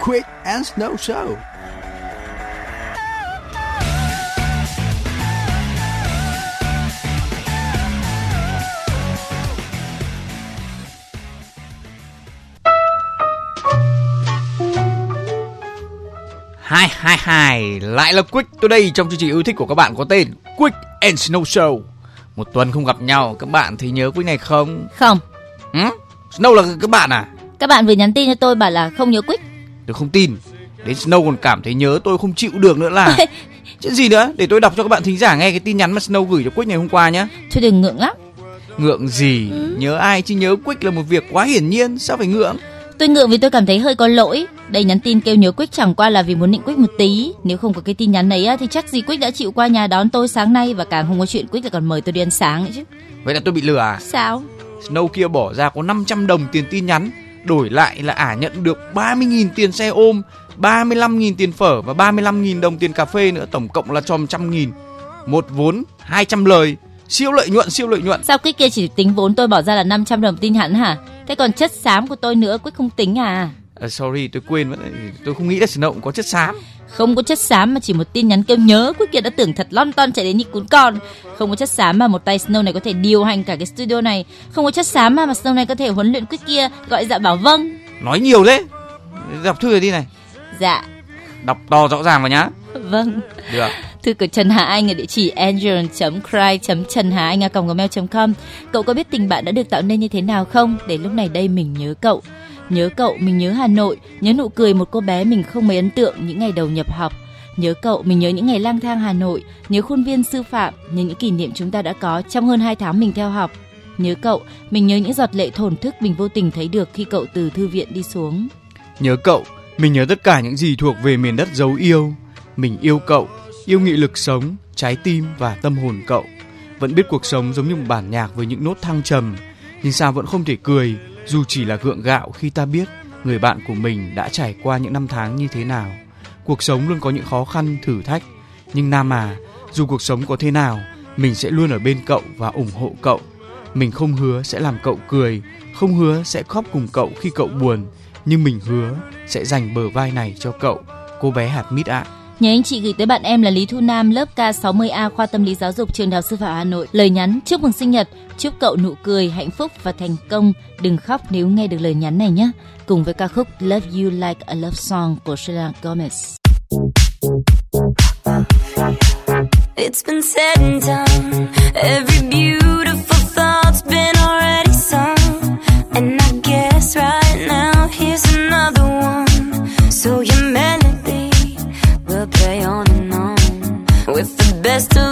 Quick and Snow Show. Hai hai hai lại là Quick tôi đây trong chương trình yêu thích của các bạn có tên Quick and Snow Show. Một tuần không gặp nhau, các bạn thấy nhớ Quick này không? Không. Ừ? Snow là các bạn à? Các bạn vừa nhắn tin cho tôi bảo là không nhớ Quick. Tôi không tin. Đến Snow còn cảm thấy nhớ tôi không chịu được nữa là. Chứ gì nữa, để tôi đọc cho các bạn thính giả nghe cái tin nhắn mà Snow gửi cho Quick ngày hôm qua nhé. Thôi đừng ngượng lắm. Ngượng gì? Ừ. Nhớ ai chứ nhớ Quick là một việc quá hiển nhiên, sao phải ngượng? Tôi ngượng vì tôi cảm thấy hơi có lỗi. Đây nhắn tin kêu nhớ Quick chẳng qua là vì muốn định Quick một tí. Nếu không có cái tin nhắn ấy thì chắc gì Quick đã chịu qua nhà đón tôi sáng nay và càng không có chuyện Quick lại còn mời tôi đi ăn sáng chứ. Vậy là tôi bị lừa à? Sao? Snow kia bỏ ra có 500 đồng tiền tin nhắn, đổi lại là ả nhận được 30.000 tiền xe ôm, 35.000 tiền phở và 35.000 đồng tiền cà phê nữa, tổng cộng là cho 100 nghìn. Một vốn 200 lời, siêu lợi nhuận siêu lợi nhuận. Sao Quick kia chỉ tính vốn tôi bỏ ra là 500 đồng tin nhắn hả? Thế còn chất xám của tôi nữa Quick không tính à? Uh, sorry tôi quên mất tôi không nghĩ là Snow cũng có chất xám. Không có chất xám mà chỉ một tin nhắn kêu nhớ Quick kia đã tưởng thật lon ton chạy đến như cún con. Không có chất xám mà một tay Snow này có thể điều hành cả cái studio này. Không có chất xám mà mà Snow này có thể huấn luyện Quick kia gọi dạ bảo vâng. Nói nhiều thế. Đọc thư đi này. Dạ. Đọc to rõ ràng vào nhá. Vâng. Được. Thư của Trần Hà Anh ở địa chỉ angel.cry.trần hà anh gmail.com cậu có biết tình bạn đã được tạo nên như thế nào không? Để lúc này đây mình nhớ cậu Nhớ cậu, mình nhớ Hà Nội, nhớ nụ cười một cô bé mình không mấy ấn tượng những ngày đầu nhập học. Nhớ cậu, mình nhớ những ngày lang thang Hà Nội, nhớ khuôn viên sư phạm, nhớ những kỷ niệm chúng ta đã có trong hơn 2 tháng mình theo học. Nhớ cậu, mình nhớ những giọt lệ thổn thức mình vô tình thấy được khi cậu từ thư viện đi xuống. Nhớ cậu, mình nhớ tất cả những gì thuộc về miền đất dấu yêu. Mình yêu cậu, yêu nghị lực sống, trái tim và tâm hồn cậu. Vẫn biết cuộc sống giống như một bản nhạc với những nốt thăng trầm, nhưng sao vẫn không thể cười dù chỉ là gượng gạo khi ta biết người bạn của mình đã trải qua những năm tháng như thế nào. Cuộc sống luôn có những khó khăn, thử thách, nhưng Nam à, dù cuộc sống có thế nào, mình sẽ luôn ở bên cậu và ủng hộ cậu. Mình không hứa sẽ làm cậu cười, không hứa sẽ khóc cùng cậu khi cậu buồn, nhưng mình hứa sẽ dành bờ vai này cho cậu, cô bé hạt mít ạ. À. Nhà anh chị gửi tới bạn em là Lý Thu Nam, lớp K60A khoa tâm lý giáo dục trường Đại học Sư phạm Hà Nội. Lời nhắn chúc mừng sinh nhật, chúc cậu nụ cười, hạnh phúc và thành công. Đừng khóc nếu nghe được lời nhắn này nhé. Cùng với ca khúc Love You Like a Love Song của Selena Gomez. It's been said and done. Every beautiful thought's been already sung. And I guess right now here's another with the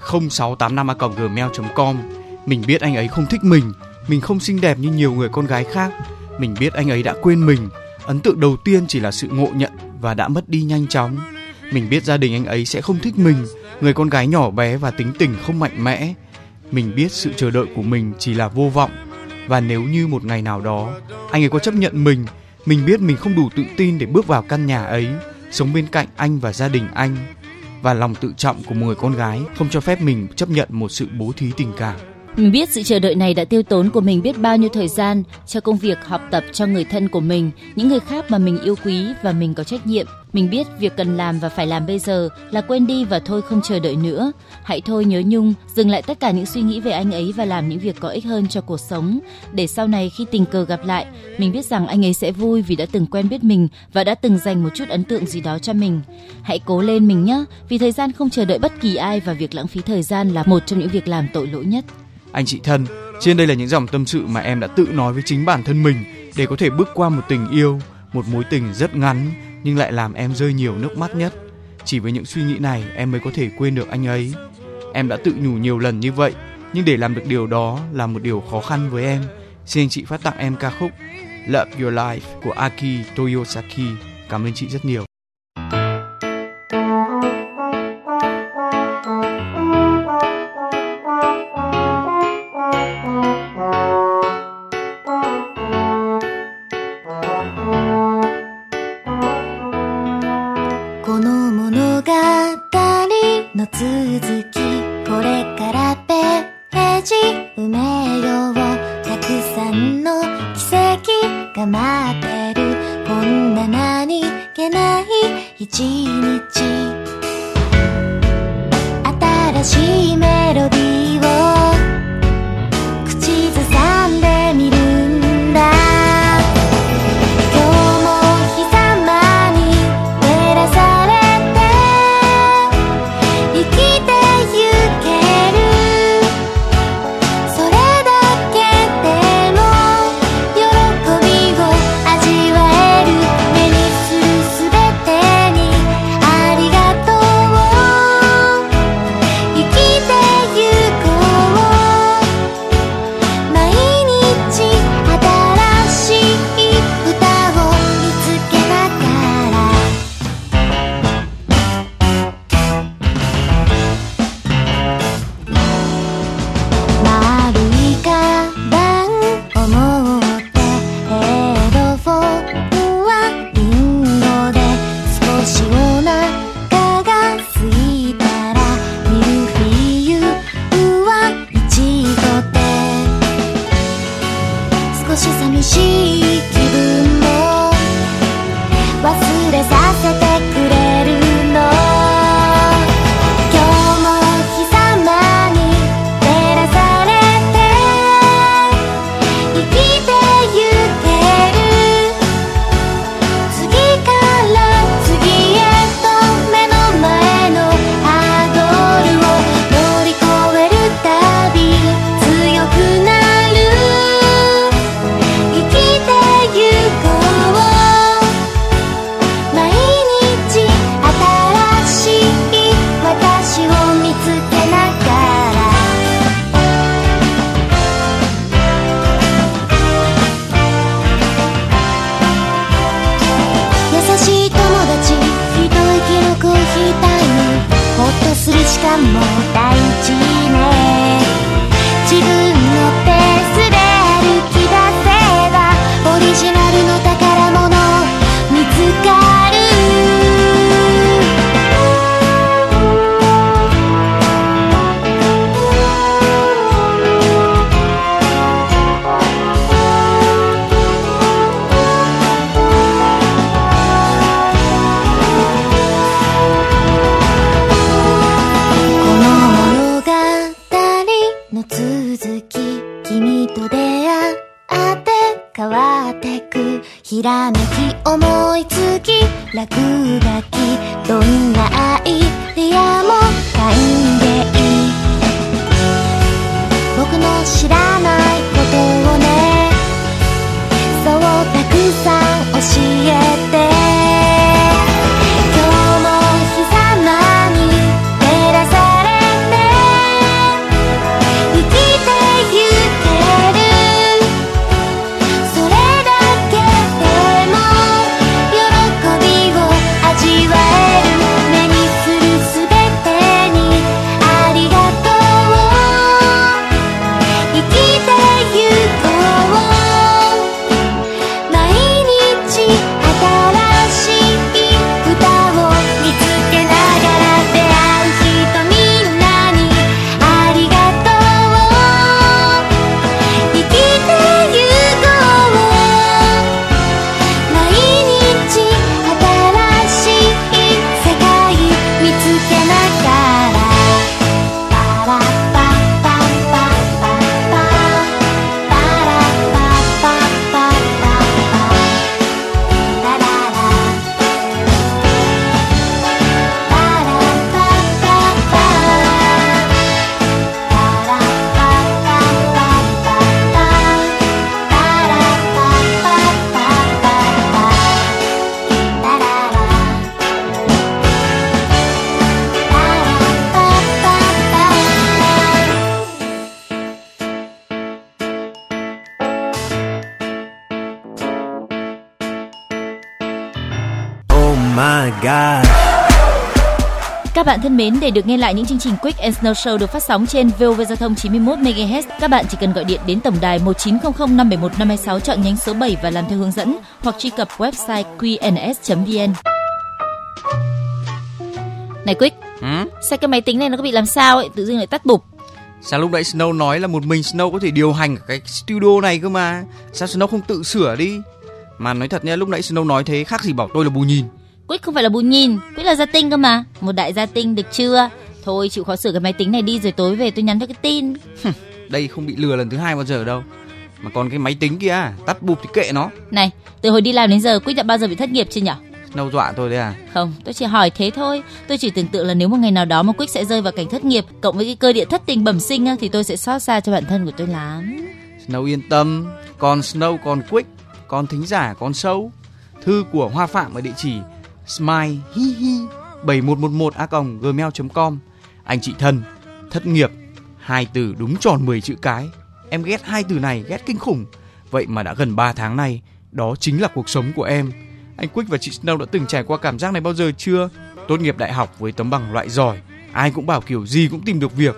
0685a.gmail.com Mình biết anh ấy không thích mình, mình không xinh đẹp như nhiều người con gái khác. Mình biết anh ấy đã quên mình, ấn tượng đầu tiên chỉ là sự ngộ nhận và đã mất đi nhanh chóng. Mình biết gia đình anh ấy sẽ không thích mình, người con gái nhỏ bé và tính tình không mạnh mẽ. Mình biết sự chờ đợi của mình chỉ là vô vọng và nếu như một ngày nào đó anh ấy có chấp nhận mình, mình biết mình không đủ tự tin để bước vào căn nhà ấy, sống bên cạnh anh và gia đình anh và lòng tự trọng của một người con gái không cho phép mình chấp nhận một sự bố thí tình cảm. Mình biết sự chờ đợi này đã tiêu tốn của mình biết bao nhiêu thời gian cho công việc học tập cho người thân của mình, những người khác mà mình yêu quý và mình có trách nhiệm. Mình biết việc cần làm và phải làm bây giờ là quên đi và thôi không chờ đợi nữa. Hãy thôi nhớ nhung, dừng lại tất cả những suy nghĩ về anh ấy và làm những việc có ích hơn cho cuộc sống. Để sau này khi tình cờ gặp lại, mình biết rằng anh ấy sẽ vui vì đã từng quen biết mình và đã từng dành một chút ấn tượng gì đó cho mình. Hãy cố lên mình nhé, vì thời gian không chờ đợi bất kỳ ai và việc lãng phí thời gian là một trong những việc làm tội lỗi nhất. Anh chị thân, trên đây là những dòng tâm sự mà em đã tự nói với chính bản thân mình để có thể bước qua một tình yêu, một mối tình rất ngắn nhưng lại làm em rơi nhiều nước mắt nhất. Chỉ với những suy nghĩ này em mới có thể quên được anh ấy. Em đã tự nhủ nhiều lần như vậy, nhưng để làm được điều đó là một điều khó khăn với em. Xin anh chị phát tặng em ca khúc Love Your Life của Aki Toyosaki. Cảm ơn chị rất nhiều. God. Các bạn thân mến, để được nghe lại những chương trình Quick and Snow Show được phát sóng trên VOV Giao thông 91 MHz, các bạn chỉ cần gọi điện đến tổng đài 1900 571 526 chọn nhánh số 7 và làm theo hướng dẫn hoặc truy cập website qns.vn. Này Quick, Ừ? sao cái máy tính này nó có bị làm sao ấy, tự dưng lại tắt bụp. Sao lúc nãy Snow nói là một mình Snow có thể điều hành cái studio này cơ mà Sao Snow không tự sửa đi Mà nói thật nha lúc nãy Snow nói thế khác gì bảo tôi là bù nhìn Quick không phải là bù nhìn, Quick là gia tinh cơ mà. Một đại gia tinh được chưa? Thôi chịu khó sửa cái máy tính này đi rồi tối về tôi nhắn cho cái tin. Đây không bị lừa lần thứ hai bao giờ đâu Mà còn cái máy tính kia tắt bụp thì kệ nó Này, từ hồi đi làm đến giờ Quick đã bao giờ bị thất nghiệp chưa nhỉ? Snow dọa tôi đấy à Không, tôi chỉ hỏi thế thôi. Tôi chỉ tưởng tượng là nếu một ngày nào đó mà Quick sẽ rơi vào cảnh thất nghiệp, cộng với cái cơ địa thất tình bẩm sinh á, thì tôi sẽ xót xa cho bản thân của tôi lắm. Snow yên tâm Còn Snow còn Quick Còn thính giả còn sâu Thư của Hoa Phạm ở địa chỉ smile hi hi 7111 a gmail.com Anh chị thân, Thất nghiệp, Hai từ đúng tròn 10 chữ cái. Em ghét hai từ này, ghét kinh khủng. Vậy mà đã gần 3 tháng nay, Đó chính là cuộc sống của em. Anh Quick và chị Snow đã từng trải qua cảm giác này bao giờ chưa? Tốt nghiệp đại học với tấm bằng loại giỏi, Ai cũng bảo kiểu gì cũng tìm được việc.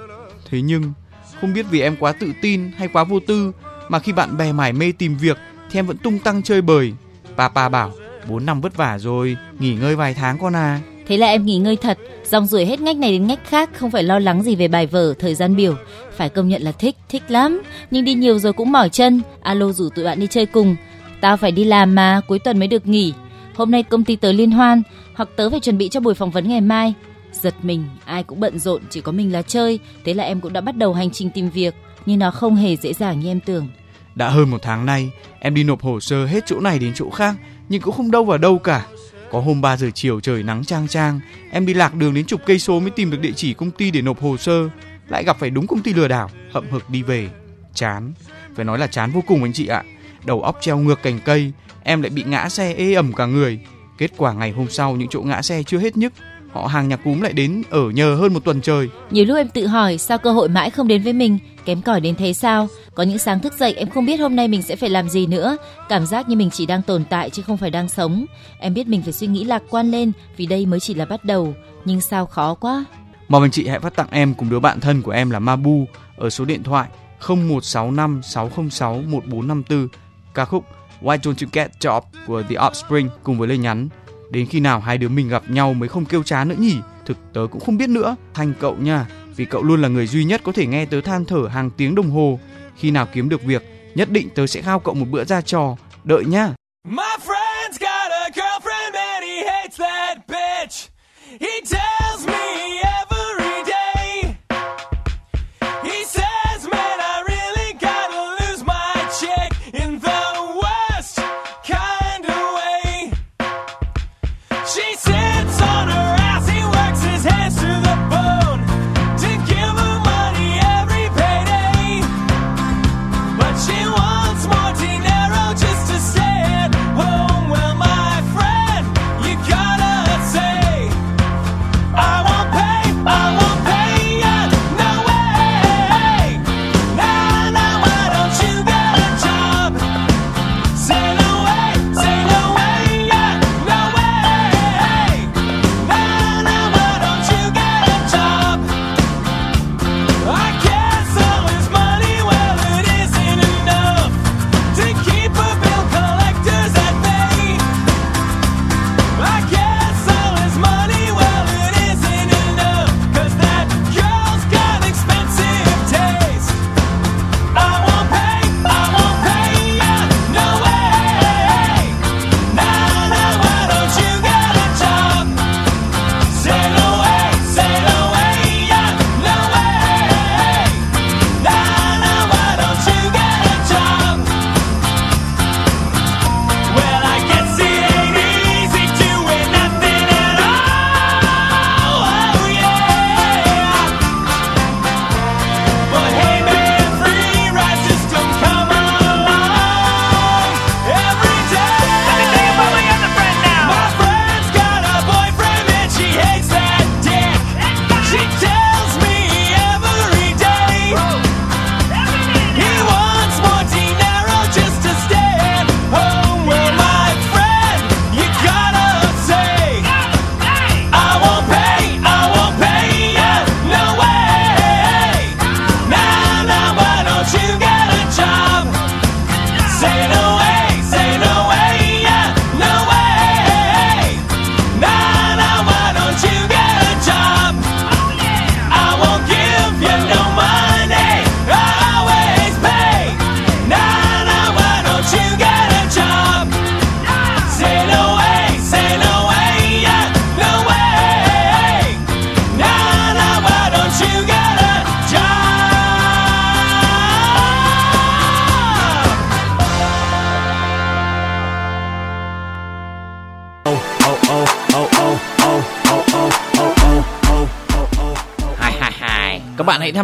Thế nhưng, không biết vì em quá tự tin hay quá vô tư mà khi bạn bè mải mê tìm việc thì em vẫn tung tăng chơi bời. Papa bảo 4 năm vất vả rồi, nghỉ ngơi vài tháng con à. Thế là em nghỉ ngơi thật, dòng ruổi hết ngách này đến ngách khác, không phải lo lắng gì về bài vở, thời gian biểu. Phải công nhận là thích, thích lắm. Nhưng đi nhiều rồi cũng mỏi chân. Alo rủ tụi bạn đi chơi cùng. Tao phải đi làm mà, cuối tuần mới được nghỉ. Hôm nay công ty tới liên hoan, hoặc tớ phải chuẩn bị cho buổi phỏng vấn ngày mai. Giật mình, ai cũng bận rộn, chỉ có mình là chơi. Thế là em cũng đã bắt đầu hành trình tìm việc. Nhưng nó không hề dễ dàng như em tưởng. Đã hơn một tháng nay, em đi nộp hồ sơ hết chỗ này đến chỗ khác nhưng cũng không đâu vào đâu cả. Có hôm 3 giờ chiều trời nắng trang trang, em đi lạc đường đến chục cây số mới tìm được địa chỉ công ty để nộp hồ sơ, lại gặp phải đúng công ty lừa đảo, hậm hực đi về. Chán, phải nói là chán vô cùng anh chị ạ. Đầu óc treo ngược cành cây, em lại bị ngã xe ê ẩm cả người. Kết quả ngày hôm sau những chỗ ngã xe chưa hết nhức, họ hàng nhà cúm lại đến ở nhờ hơn một tuần trời. Nhiều lúc em tự hỏi sao cơ hội mãi không đến với mình, kém cỏi đến thế sao? Có những sáng thức dậy em không biết hôm nay mình sẽ phải làm gì nữa, cảm giác như mình chỉ đang tồn tại chứ không phải đang sống. Em biết mình phải suy nghĩ lạc quan lên vì đây mới chỉ là bắt đầu, nhưng sao khó quá. Mong anh chị hãy phát tặng em cùng đứa bạn thân của em là Mabu ở số điện thoại 0165 606 1454 ca khúc Why Don't You Get Job của The Offspring cùng với lời nhắn đến khi nào hai đứa mình gặp nhau mới không kêu chán nữa nhỉ? Thực tớ cũng không biết nữa. Thành cậu nha, vì cậu luôn là người duy nhất có thể nghe tớ than thở hàng tiếng đồng hồ. Khi nào kiếm được việc, nhất định tớ sẽ khao cậu một bữa ra trò. Đợi nhá My friend's got a girlfriend and he hates that bitch. He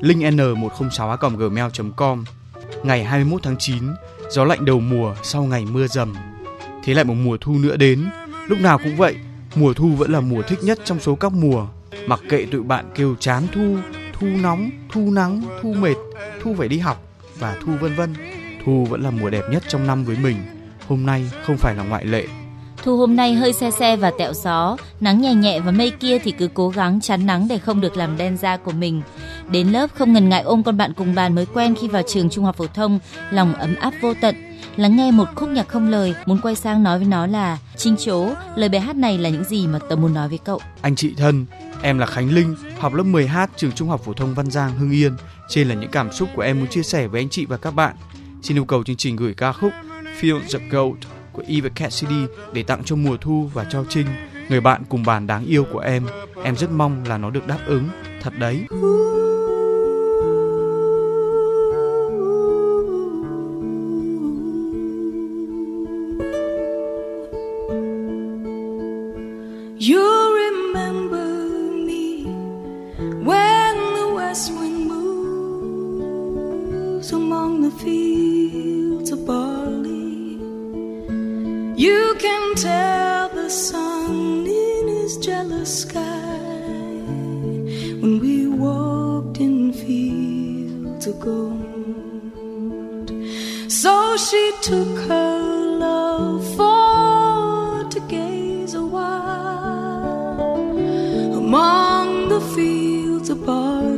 linhn106a.gmail.com Ngày 21 tháng 9, gió lạnh đầu mùa sau ngày mưa dầm. Thế lại một mùa thu nữa đến, lúc nào cũng vậy, mùa thu vẫn là mùa thích nhất trong số các mùa. Mặc kệ tụi bạn kêu chán thu, thu nóng, thu nắng, thu mệt, thu phải đi học và thu vân vân. Thu vẫn là mùa đẹp nhất trong năm với mình. Hôm nay không phải là ngoại lệ. Thu hôm nay hơi xe xe và tẹo gió, nắng nhẹ nhẹ và mây kia thì cứ cố gắng chắn nắng để không được làm đen da của mình. Đến lớp không ngần ngại ôm con bạn cùng bàn mới quen khi vào trường trung học phổ thông, lòng ấm áp vô tận. Lắng nghe một khúc nhạc không lời, muốn quay sang nói với nó là Trinh chố, lời bài hát này là những gì mà tớ muốn nói với cậu. Anh chị thân, em là Khánh Linh, học lớp 10H trường Trung học phổ thông Văn Giang, Hưng Yên. Trên là những cảm xúc của em muốn chia sẻ với anh chị và các bạn. Xin yêu cầu chương trình gửi ca khúc Feel the Gold của Eva Cassidy để tặng cho mùa thu và cho Trinh, người bạn cùng bàn đáng yêu của em. Em rất mong là nó được đáp ứng. Thật đấy. Sky when we walked in fields of gold. So she took her love for to gaze a while among the fields of.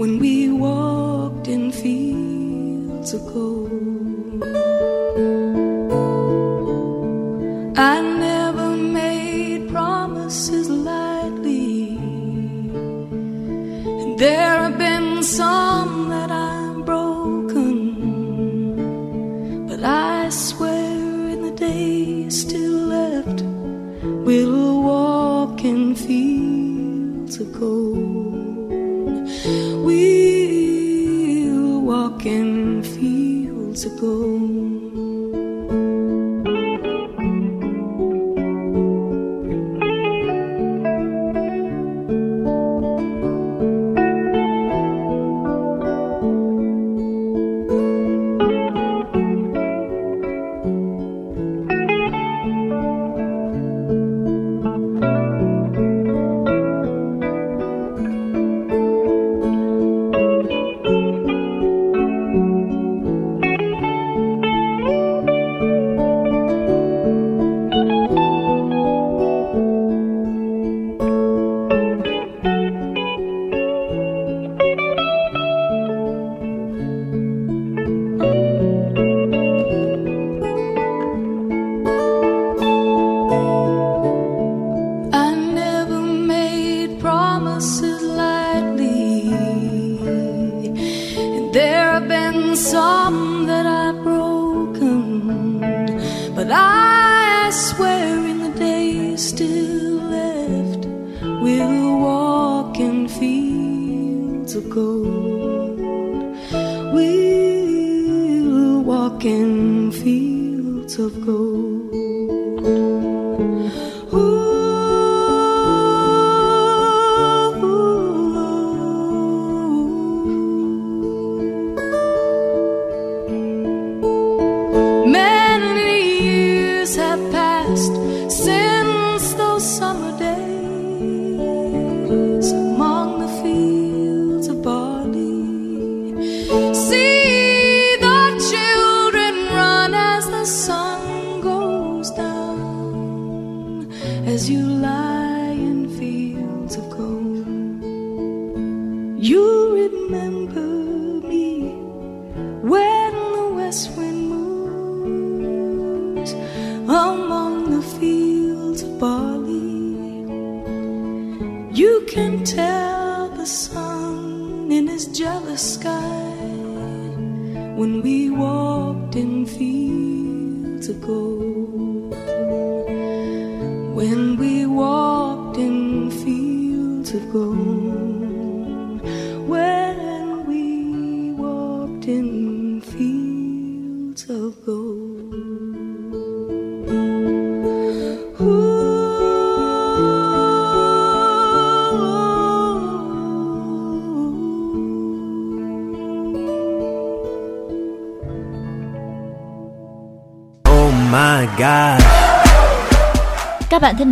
When we walked in fields of gold. Walk in fields of gold.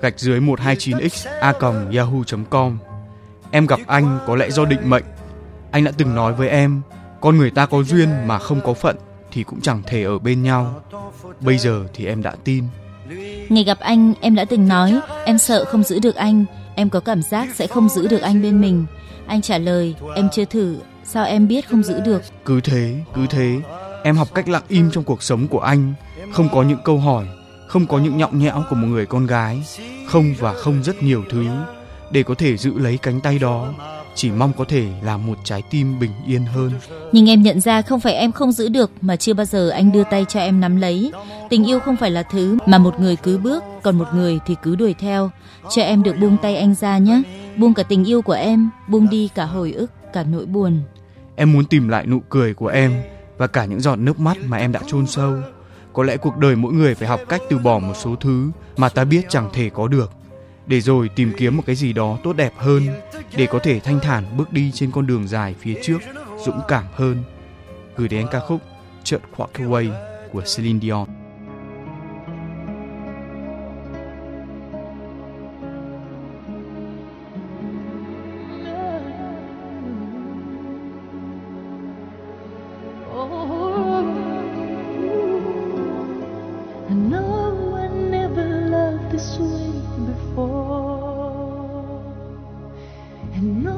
gạch dưới 129x a yahoo.com Em gặp anh có lẽ do định mệnh. Anh đã từng nói với em, con người ta có duyên mà không có phận thì cũng chẳng thể ở bên nhau. Bây giờ thì em đã tin. Ngày gặp anh, em đã từng nói, em sợ không giữ được anh, em có cảm giác sẽ không giữ được anh bên mình. Anh trả lời, em chưa thử, sao em biết không giữ được? Cứ thế, cứ thế, em học cách lặng im trong cuộc sống của anh, không có những câu hỏi, không có những nhõng nhẽo của một người con gái, không và không rất nhiều thứ để có thể giữ lấy cánh tay đó. Chỉ mong có thể làm một trái tim bình yên hơn. Nhưng em nhận ra không phải em không giữ được mà chưa bao giờ anh đưa tay cho em nắm lấy. Tình yêu không phải là thứ mà một người cứ bước, còn một người thì cứ đuổi theo. Cho em được buông tay anh ra nhé. Buông cả tình yêu của em, buông đi cả hồi ức, cả nỗi buồn. Em muốn tìm lại nụ cười của em và cả những giọt nước mắt mà em đã chôn sâu. Có lẽ cuộc đời mỗi người phải học cách từ bỏ một số thứ mà ta biết chẳng thể có được. Để rồi tìm kiếm một cái gì đó tốt đẹp hơn, để có thể thanh thản bước đi trên con đường dài phía trước, dũng cảm hơn. Gửi đến ca khúc Chợt Walk Away của Celine Dion. No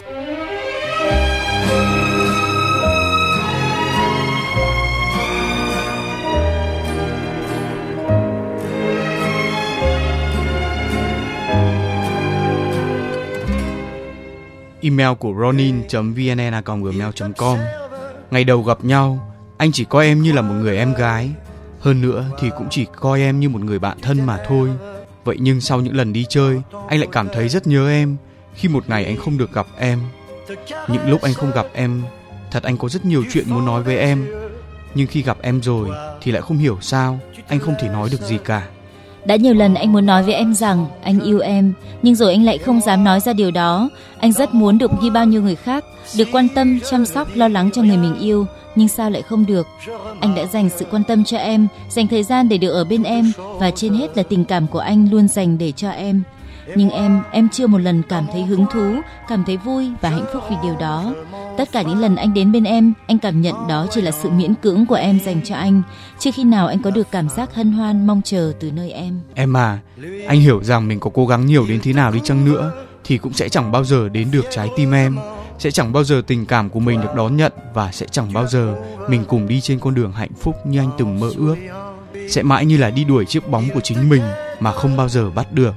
Email của ronin.vnn@gmail.com. Ngày đầu gặp nhau, anh chỉ coi em như là một người em gái, hơn nữa thì cũng chỉ coi em như một người bạn thân mà thôi. Vậy nhưng sau những lần đi chơi, anh lại cảm thấy rất nhớ em khi một ngày anh không được gặp em. Những lúc anh không gặp em, thật anh có rất nhiều chuyện muốn nói với em. Nhưng khi gặp em rồi thì lại không hiểu sao, anh không thể nói được gì cả. Đã nhiều lần anh muốn nói với em rằng anh yêu em, nhưng rồi anh lại không dám nói ra điều đó. Anh rất muốn được như bao nhiêu người khác, được quan tâm, chăm sóc, lo lắng cho người mình yêu, nhưng sao lại không được? Anh đã dành sự quan tâm cho em, dành thời gian để được ở bên em và trên hết là tình cảm của anh luôn dành để cho em. Nhưng em, em chưa một lần cảm thấy hứng thú, cảm thấy vui và hạnh phúc vì điều đó. Tất cả những lần anh đến bên em, anh cảm nhận đó chỉ là sự miễn cưỡng của em dành cho anh. Chưa khi nào anh có được cảm giác hân hoan mong chờ từ nơi em. Em à, anh hiểu rằng mình có cố gắng nhiều đến thế nào đi chăng nữa thì cũng sẽ chẳng bao giờ đến được trái tim em, sẽ chẳng bao giờ tình cảm của mình được đón nhận và sẽ chẳng bao giờ mình cùng đi trên con đường hạnh phúc như anh từng mơ ước. Sẽ mãi như là đi đuổi chiếc bóng của chính mình mà không bao giờ bắt được.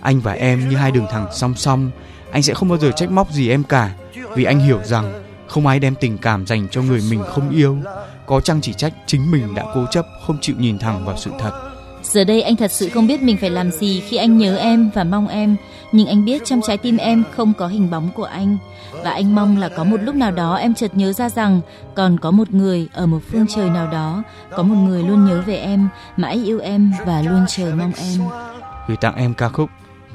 Anh và em như hai đường thẳng song song, anh sẽ không bao giờ trách móc gì em cả, vì anh hiểu rằng không ai đem tình cảm dành cho người mình không yêu. Có chăng chỉ trách chính mình đã cố chấp không chịu nhìn thẳng vào sự thật. Giờ đây anh thật sự không biết mình phải làm gì khi anh nhớ em và mong em, nhưng anh biết trong trái tim em không có hình bóng của anh và anh mong là có một lúc nào đó em chợt nhớ ra rằng còn có một người ở một phương trời nào đó, có một người luôn nhớ về em, mãi yêu em và luôn chờ mong em. Gửi tặng em ca khúc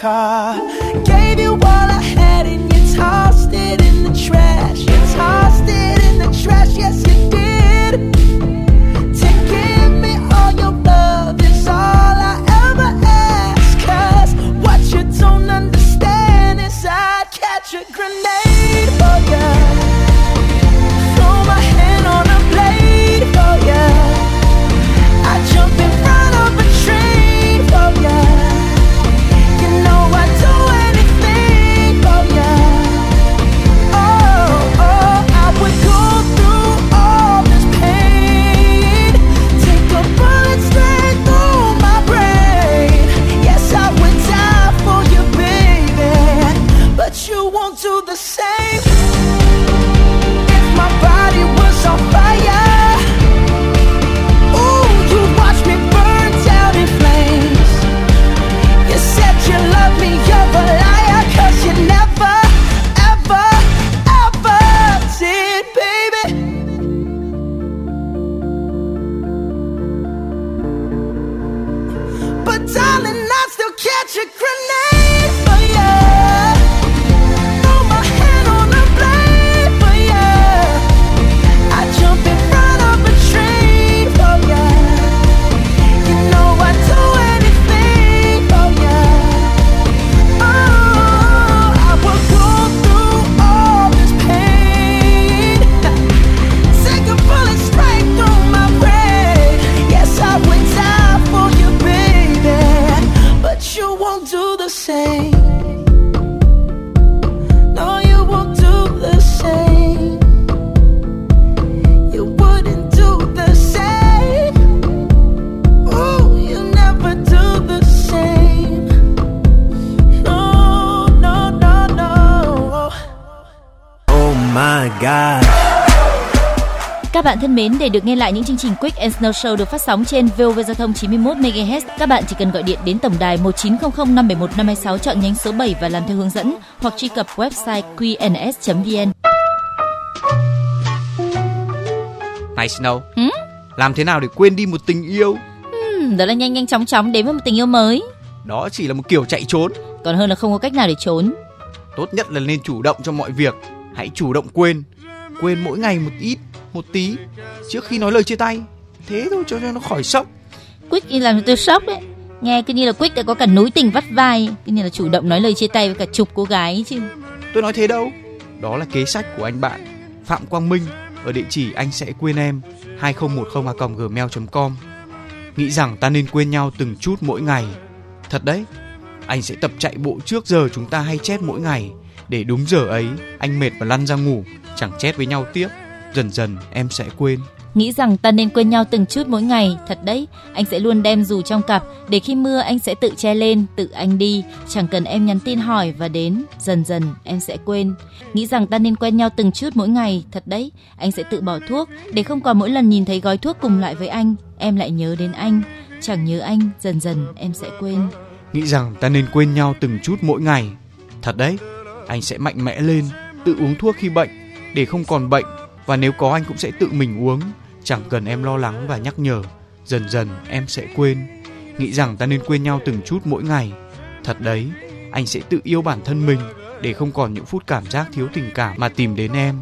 car. Gave you mến, để được nghe lại những chương trình Quick and Snow Show được phát sóng trên VOV Giao thông 91 MHz, các bạn chỉ cần gọi điện đến tổng đài 1900 571 526 chọn nhánh số 7 và làm theo hướng dẫn hoặc truy cập website qns.vn. Này Snow, Ừ? làm thế nào để quên đi một tình yêu? Hmm, đó là nhanh nhanh chóng chóng đến với một tình yêu mới. Đó chỉ là một kiểu chạy trốn. Còn hơn là không có cách nào để trốn. Tốt nhất là nên chủ động trong mọi việc. Hãy chủ động quên. Quên mỗi ngày một ít, một tí trước khi nói lời chia tay. Thế thôi cho cho nó khỏi sốc. Quick đi làm cho tôi sốc đấy. Nghe cứ như là Quick đã có cả núi tình vắt vai, cứ như là chủ động nói lời chia tay với cả chục cô gái ấy chứ. Tôi nói thế đâu. Đó là kế sách của anh bạn Phạm Quang Minh ở địa chỉ anh sẽ quên em 2010a.gmail.com. Nghĩ rằng ta nên quên nhau từng chút mỗi ngày. Thật đấy. Anh sẽ tập chạy bộ trước giờ chúng ta hay chat mỗi ngày để đúng giờ ấy anh mệt và lăn ra ngủ, chẳng chat với nhau tiếp. Dần dần em sẽ quên. Nghĩ rằng ta nên quên nhau từng chút mỗi ngày, thật đấy. Anh sẽ luôn đem dù trong cặp, để khi mưa anh sẽ tự che lên, tự anh đi, chẳng cần em nhắn tin hỏi và đến. Dần dần em sẽ quên. Nghĩ rằng ta nên quen nhau từng chút mỗi ngày, thật đấy. Anh sẽ tự bỏ thuốc, để không còn mỗi lần nhìn thấy gói thuốc cùng loại với anh, em lại nhớ đến anh. Chẳng nhớ anh, dần dần em sẽ quên. Nghĩ rằng ta nên quên nhau từng chút mỗi ngày. Thật đấy, anh sẽ mạnh mẽ lên, tự uống thuốc khi bệnh để không còn bệnh và nếu có anh cũng sẽ tự mình uống, chẳng cần em lo lắng và nhắc nhở. Dần dần em sẽ quên. Nghĩ rằng ta nên quên nhau từng chút mỗi ngày. Thật đấy, anh sẽ tự yêu bản thân mình để không còn những phút cảm giác thiếu tình cảm mà tìm đến em.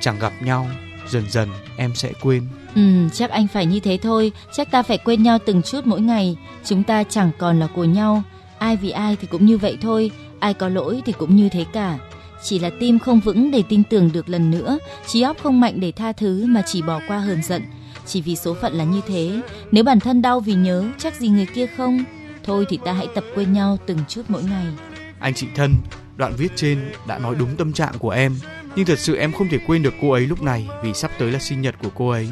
Chẳng gặp nhau, dần dần em sẽ quên. Ừ, chắc anh phải như thế thôi. Chắc ta phải quên nhau từng chút mỗi ngày. Chúng ta chẳng còn là của nhau. Ai vì ai thì cũng như vậy thôi. Ai có lỗi thì cũng như thế cả. Chỉ là tim không vững để tin tưởng được lần nữa. Trí óc không mạnh để tha thứ mà chỉ bỏ qua hờn giận. Chỉ vì số phận là như thế. Nếu bản thân đau vì nhớ, chắc gì người kia không. Thôi thì ta hãy tập quên nhau từng chút mỗi ngày. Anh chị thân, đoạn viết trên đã nói đúng tâm trạng của em, nhưng thật sự em không thể quên được cô ấy lúc này vì sắp tới là sinh nhật của cô ấy.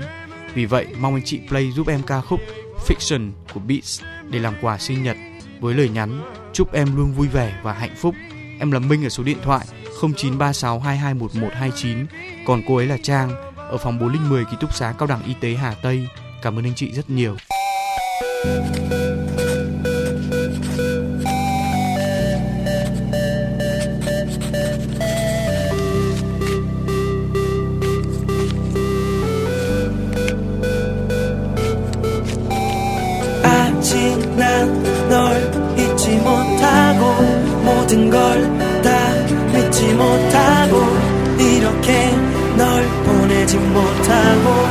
Vì vậy, mong anh chị play giúp em ca khúc Fiction của Beats để làm quà sinh nhật với lời nhắn chúc em luôn vui vẻ và hạnh phúc. Em là Minh ở số điện thoại 0936221129, còn cô ấy là Trang ở phòng 410 ký túc xá Cao đẳng Y tế Hà Tây. Cảm ơn anh chị rất nhiều. 아직 난 널 잊지 못하고 모든 걸 보내지 못하고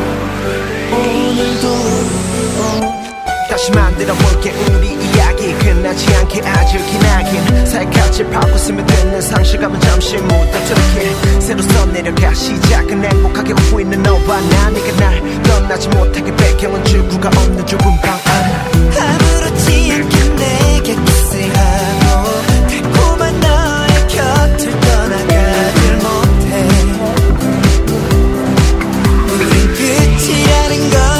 오늘도. 어 다시 만들어 볼게 우리 이야기. 끝나지 않게 아주 기나긴. 살갗을 파고 되는 상실감은 잠시 묻어들게. 새로 써 내려가 시작은 행복하게 웃고 있는 너와 나 네가 날 떠나지 못하게 배경은 출구가 없는 좁은 방 안에 아무렇지 않게 내게 키스하고 끝이라는 건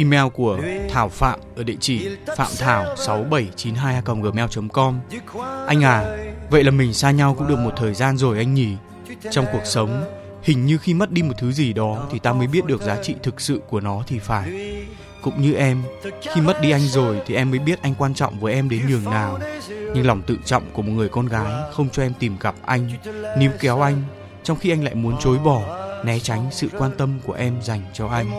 Email của Thảo Phạm ở địa chỉ phạm thảo 6792 gmail.com Anh à, vậy là mình xa nhau cũng được một thời gian rồi anh nhỉ? Trong cuộc sống, hình như khi mất đi một thứ gì đó thì ta mới biết được giá trị thực sự của nó thì phải. Cũng như em, khi mất đi anh rồi thì em mới biết anh quan trọng với em đến nhường nào. Nhưng lòng tự trọng của một người con gái không cho em tìm gặp anh, níu kéo anh, trong khi anh lại muốn chối bỏ, né tránh sự quan tâm của em dành cho anh.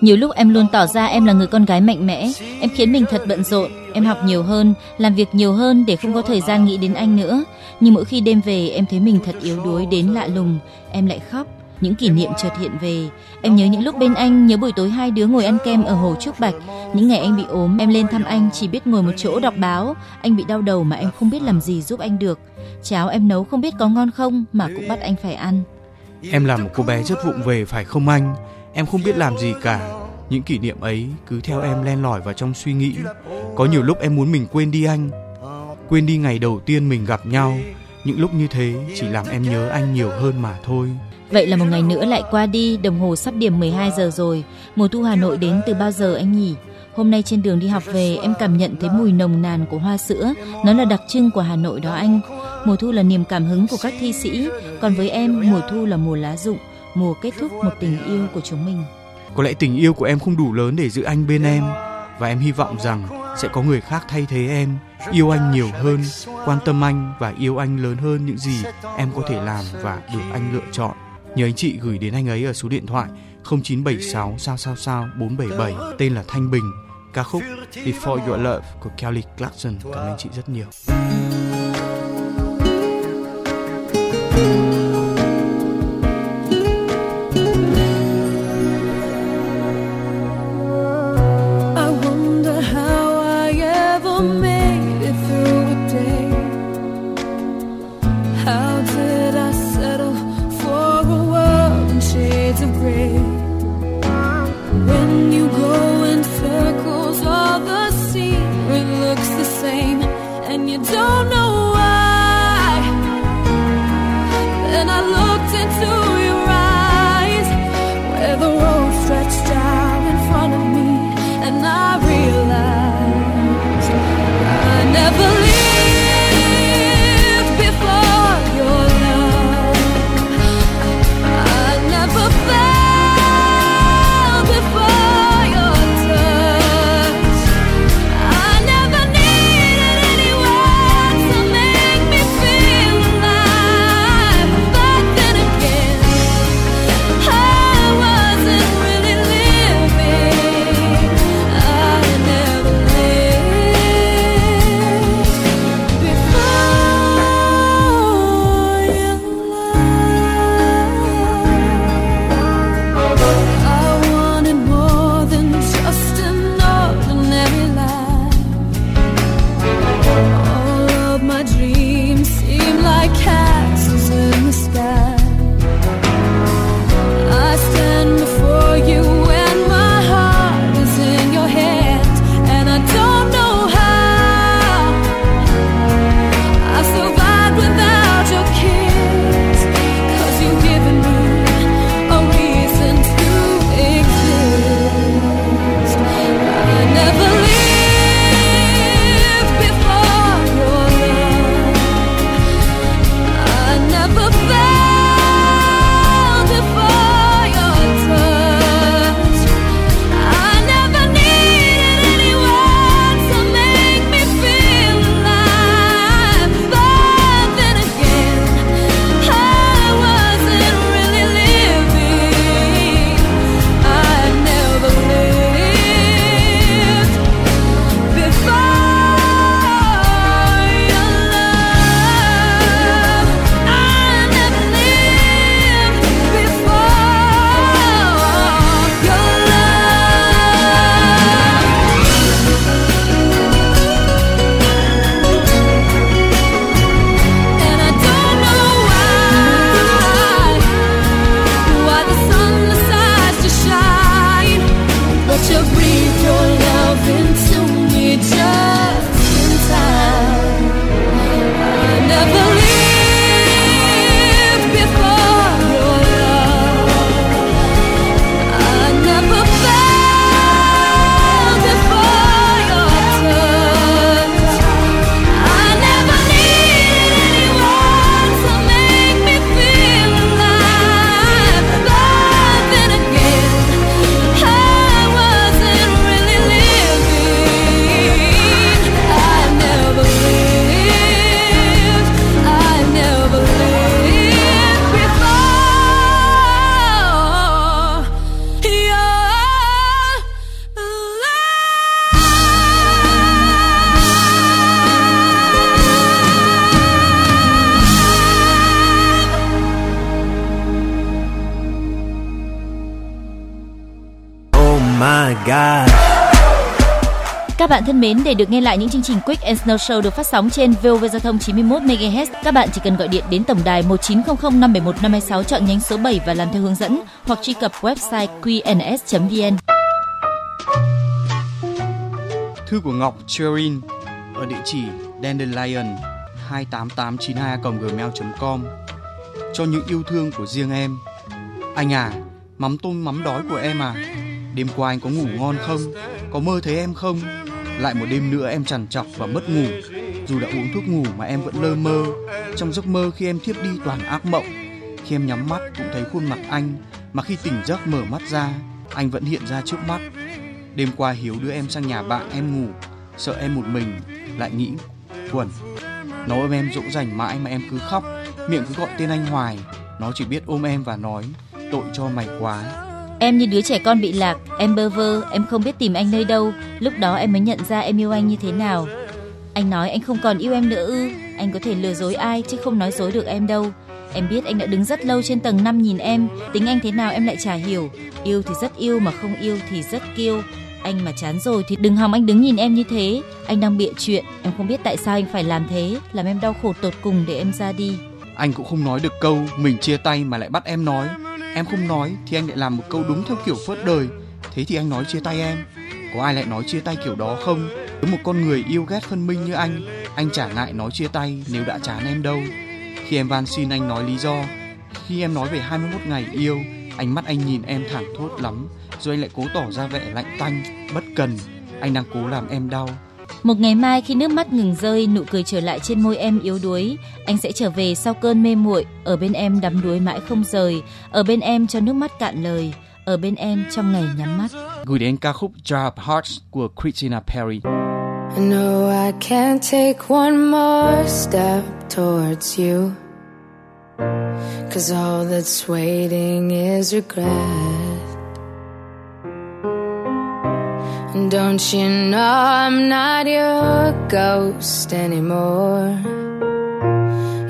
Nhiều lúc em luôn tỏ ra em là người con gái mạnh mẽ, em khiến mình thật bận rộn, em học nhiều hơn, làm việc nhiều hơn để không có thời gian nghĩ đến anh nữa. Nhưng mỗi khi đêm về em thấy mình thật yếu đuối đến lạ lùng, em lại khóc. Những kỷ niệm chợt hiện về, em nhớ những lúc bên anh, nhớ buổi tối hai đứa ngồi ăn kem ở hồ Trúc Bạch. Những ngày anh bị ốm, em lên thăm anh chỉ biết ngồi một chỗ đọc báo. Anh bị đau đầu mà em không biết làm gì giúp anh được. Cháo em nấu không biết có ngon không mà cũng bắt anh phải ăn. Em là một cô bé rất vụng về phải không anh? Em không biết làm gì cả. Những kỷ niệm ấy cứ theo em len lỏi vào trong suy nghĩ. Có nhiều lúc em muốn mình quên đi anh, quên đi ngày đầu tiên mình gặp nhau. Những lúc như thế chỉ làm em nhớ anh nhiều hơn mà thôi. Vậy là một ngày nữa lại qua đi, đồng hồ sắp điểm 12 giờ rồi. Mùa thu Hà Nội đến từ bao giờ anh nhỉ? Hôm nay trên đường đi học về, em cảm nhận thấy mùi nồng nàn của hoa sữa. Nó là đặc trưng của Hà Nội đó anh. Mùa thu là niềm cảm hứng của các thi sĩ, còn với em, mùa thu là mùa lá rụng, mùa kết thúc một tình yêu của chúng mình. Có lẽ tình yêu của em không đủ lớn để giữ anh bên em và em hy vọng rằng sẽ có người khác thay thế em, yêu anh nhiều hơn, quan tâm anh và yêu anh lớn hơn những gì em có thể làm và được anh lựa chọn. Nhờ anh chị gửi đến anh ấy ở số điện thoại 0976 sao sao sao 477 tên là Thanh Bình ca khúc Before Your Love của Kelly Clarkson cảm ơn chị rất nhiều God. Các bạn thân mến, để được nghe lại những chương trình Quick and Snow Show được phát sóng trên VOV Giao thông 91 MHz, các bạn chỉ cần gọi điện đến tổng đài 1900 571 526 chọn nhánh số 7 và làm theo hướng dẫn hoặc truy cập website qns.vn. Thư của Ngọc Cherin ở địa chỉ dandelion 28892 cho những yêu thương của riêng em. Anh à, mắm tôm mắm đói của em à, đêm qua anh có ngủ ngon không? Có mơ thấy em không? Lại một đêm nữa em trằn trọc và mất ngủ. Dù đã uống thuốc ngủ mà em vẫn lơ mơ. Trong giấc mơ khi em thiếp đi toàn ác mộng. Khi em nhắm mắt cũng thấy khuôn mặt anh, mà khi tỉnh giấc mở mắt ra, anh vẫn hiện ra trước mắt. Đêm qua Hiếu đưa em sang nhà bạn em ngủ, sợ em một mình, lại nghĩ quẩn. Nó ôm em dỗ dành mãi mà em cứ khóc, miệng cứ gọi tên anh hoài. Nó chỉ biết ôm em và nói tội cho mày quá. Em như đứa trẻ con bị lạc, em bơ vơ, em không biết tìm anh nơi đâu. Lúc đó em mới nhận ra em yêu anh như thế nào. Anh nói anh không còn yêu em nữa ư? Anh có thể lừa dối ai chứ không nói dối được em đâu. Em biết anh đã đứng rất lâu trên tầng 5 nhìn em, tính anh thế nào em lại chả hiểu. Yêu thì rất yêu mà không yêu thì rất kiêu. Anh mà chán rồi thì đừng hòng anh đứng nhìn em như thế. Anh đang bịa chuyện, em không biết tại sao anh phải làm thế, làm em đau khổ tột cùng để em ra đi. Anh cũng không nói được câu mình chia tay mà lại bắt em nói. Em không nói thì anh lại làm một câu đúng theo kiểu phớt đời. Thế thì anh nói chia tay em. Có ai lại nói chia tay kiểu đó không? Với một con người yêu ghét phân minh như anh, anh chả ngại nói chia tay nếu đã chán em đâu. Khi em van xin anh nói lý do, khi em nói về 21 ngày yêu, ánh mắt anh nhìn em thẳng thốt lắm, rồi anh lại cố tỏ ra vẻ lạnh tanh, bất cần. Anh đang cố làm em đau. Một ngày mai khi nước mắt ngừng rơi, nụ cười trở lại trên môi em yếu đuối, anh sẽ trở về sau cơn mê muội, ở bên em đắm đuối mãi không rời, ở bên em cho nước mắt cạn lời, ở bên em trong ngày nhắm mắt. Gửi đến ca khúc Jar of Hearts của Christina Perry. I know I can't take one more step towards you. Cause all that's waiting is regret. Don't you know I'm not your ghost anymore?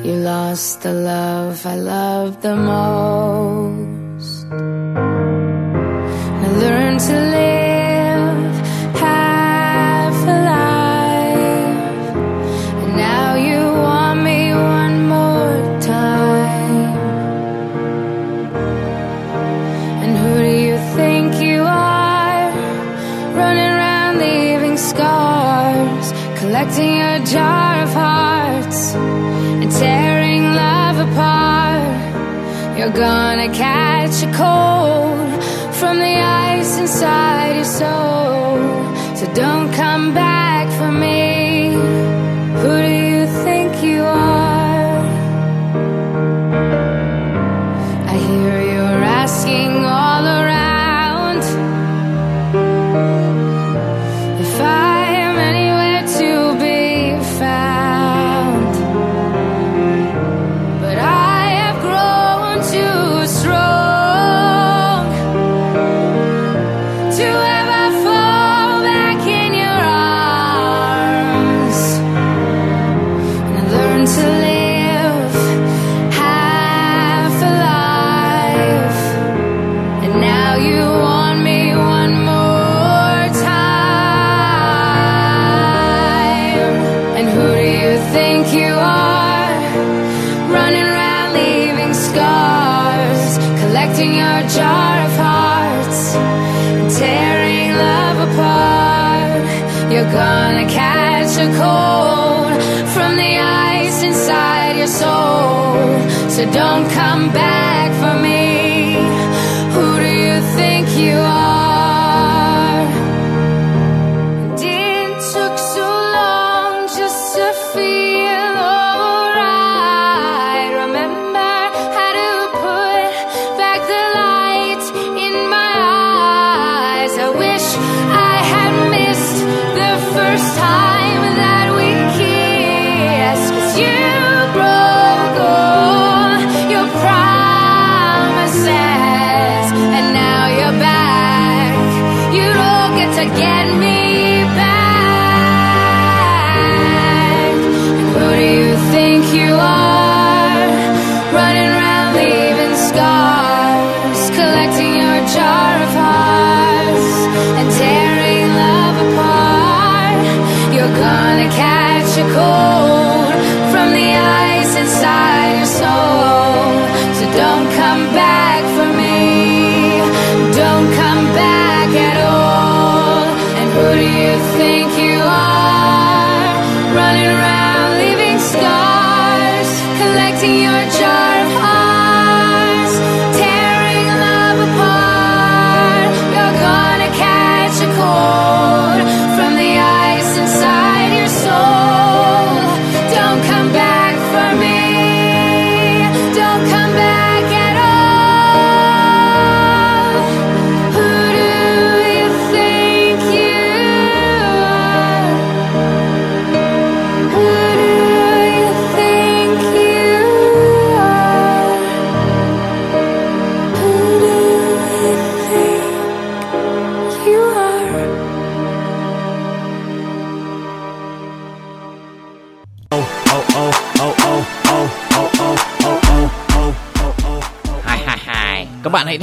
You lost the love I loved the most. I learned to live cold